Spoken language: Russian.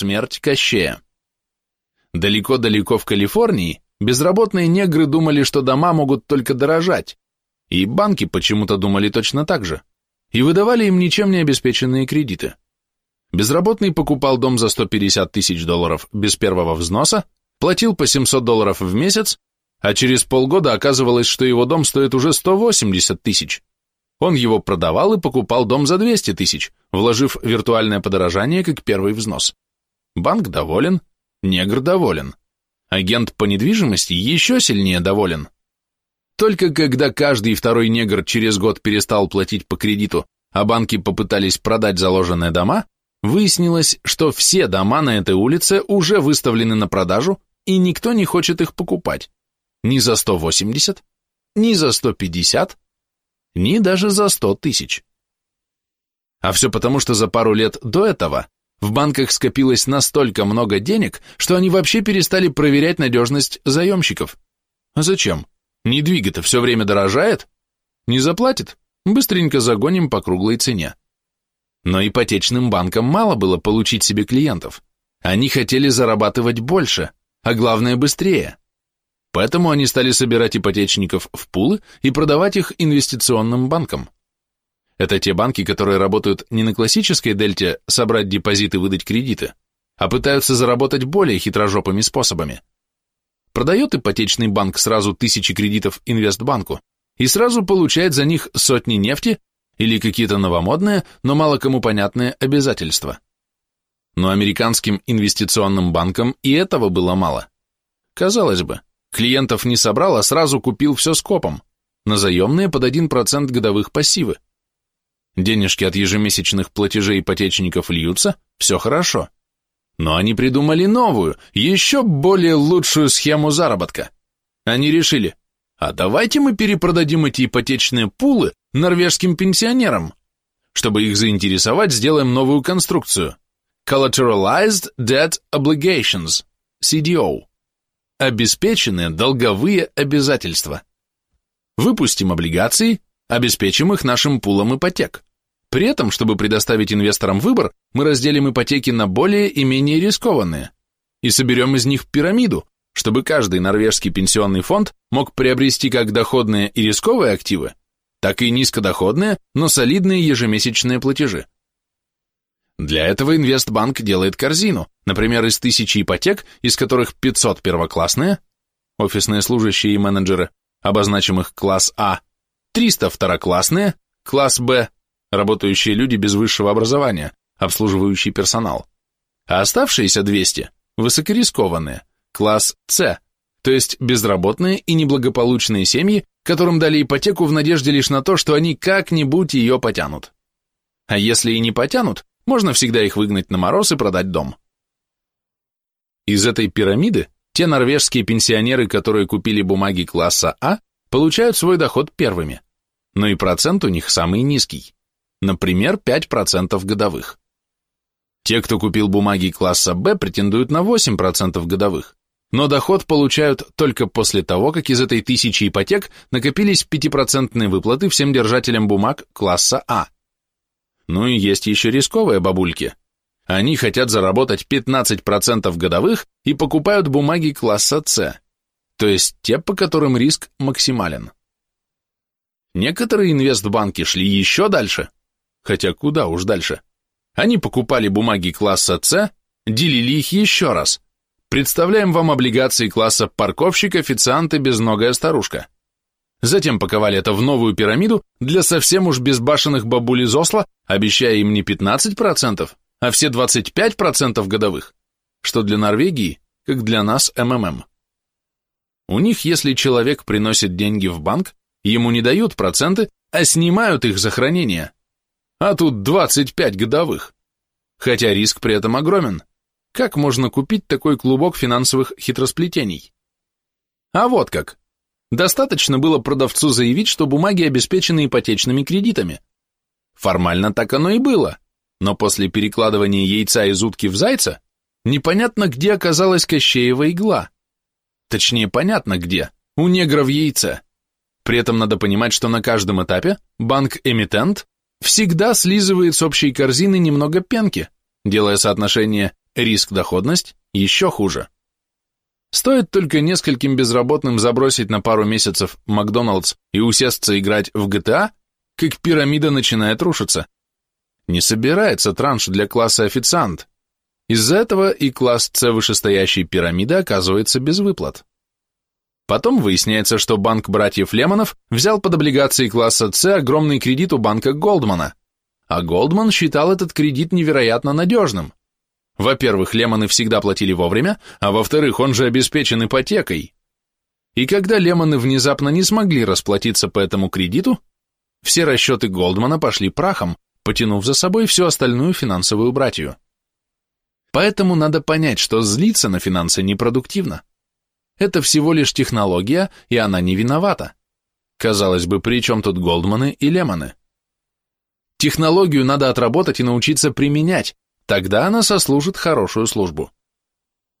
смерть Кощея. Далеко-далеко в Калифорнии безработные негры думали, что дома могут только дорожать, и банки почему-то думали точно так же, и выдавали им ничем не обеспеченные кредиты. Безработный покупал дом за 150 тысяч долларов без первого взноса, платил по 700 долларов в месяц, а через полгода оказывалось, что его дом стоит уже 180 тысяч. Он его продавал и покупал дом за 200 тысяч, вложив виртуальное подорожание как первый взнос. Банк доволен, негр доволен. Агент по недвижимости еще сильнее доволен. Только когда каждый второй негр через год перестал платить по кредиту, а банки попытались продать заложенные дома, выяснилось, что все дома на этой улице уже выставлены на продажу, и никто не хочет их покупать. Ни за 180, ни за 150, ни даже за 100 тысяч. А все потому, что за пару лет до этого в банках скопилось настолько много денег, что они вообще перестали проверять надежность заемщиков. А зачем? Недвига-то все время дорожает? Не заплатит? Быстренько загоним по круглой цене. Но ипотечным банкам мало было получить себе клиентов. Они хотели зарабатывать больше, а главное быстрее. Поэтому они стали собирать ипотечников в пулы и продавать их инвестиционным банкам. Это те банки, которые работают не на классической дельте собрать депозиты и выдать кредиты, а пытаются заработать более хитрожопыми способами. Продает ипотечный банк сразу тысячи кредитов инвестбанку и сразу получает за них сотни нефти или какие-то новомодные, но мало кому понятные обязательства. Но американским инвестиционным банкам и этого было мало. Казалось бы, клиентов не собрал, а сразу купил все скопом, на заемные под 1% годовых пассивы. Денежки от ежемесячных платежей ипотечников льются, все хорошо. Но они придумали новую, еще более лучшую схему заработка. Они решили, а давайте мы перепродадим эти ипотечные пулы норвежским пенсионерам. Чтобы их заинтересовать, сделаем новую конструкцию. Collateralized Debt Obligations, CDO. Обеспеченные долговые обязательства. Выпустим облигации, обеспечим их нашим пулом ипотек. При этом, чтобы предоставить инвесторам выбор, мы разделим ипотеки на более и менее рискованные и соберем из них пирамиду, чтобы каждый норвежский пенсионный фонд мог приобрести как доходные и рисковые активы, так и низкодоходные, но солидные ежемесячные платежи. Для этого Инвестбанк делает корзину, например, из тысячи ипотек, из которых 500 первоклассные, офисные служащие и менеджеры, обозначим их класс А, 300 второклассные, класс Б, работающие люди без высшего образования, обслуживающий персонал, а оставшиеся 200 – высокорискованные, класс С, то есть безработные и неблагополучные семьи, которым дали ипотеку в надежде лишь на то, что они как-нибудь ее потянут. А если и не потянут, можно всегда их выгнать на мороз и продать дом. Из этой пирамиды те норвежские пенсионеры, которые купили бумаги класса А, получают свой доход первыми, но и процент у них самый низкий, например, 5% годовых. Те, кто купил бумаги класса Б, претендуют на 8% годовых, но доход получают только после того, как из этой тысячи ипотек накопились 5% выплаты всем держателям бумаг класса А. Ну и есть еще рисковые бабульки. Они хотят заработать 15% годовых и покупают бумаги класса С, то есть те, по которым риск максимален. Некоторые инвестбанки шли еще дальше, хотя куда уж дальше. Они покупали бумаги класса С, делили их еще раз. Представляем вам облигации класса парковщик, официант и безногая старушка. Затем паковали это в новую пирамиду для совсем уж безбашенных бабуль из Осло, обещая им не 15%, а все 25% годовых, что для Норвегии, как для нас МММ. У них, если человек приносит деньги в банк, ему не дают проценты, а снимают их за хранение. А тут 25 годовых. Хотя риск при этом огромен. Как можно купить такой клубок финансовых хитросплетений? А вот как. Достаточно было продавцу заявить, что бумаги обеспечены ипотечными кредитами. Формально так оно и было, но после перекладывания яйца из утки в зайца непонятно, где оказалась Кощеева игла. Точнее, понятно где, у негра в яйце. При этом надо понимать, что на каждом этапе банк-эмитент всегда слизывает с общей корзины немного пенки, делая соотношение Риск-доходность еще хуже. Стоит только нескольким безработным забросить на пару месяцев Макдоналдс и усесться играть в GTA, как пирамида начинает рушиться. Не собирается транш для класса официант. Из-за этого и класс С вышестоящей пирамиды оказывается без выплат. Потом выясняется, что банк братьев Лемонов взял под облигации класса С огромный кредит у банка Голдмана, а Голдман считал этот кредит невероятно надежным. Во-первых, Лемоны всегда платили вовремя, а во-вторых, он же обеспечен ипотекой. И когда Лемоны внезапно не смогли расплатиться по этому кредиту, все расчеты Голдмана пошли прахом, потянув за собой всю остальную финансовую братью. Поэтому надо понять, что злиться на финансы непродуктивно. Это всего лишь технология, и она не виновата. Казалось бы, при чем тут Голдманы и Лемоны? Технологию надо отработать и научиться применять, Тогда она сослужит хорошую службу.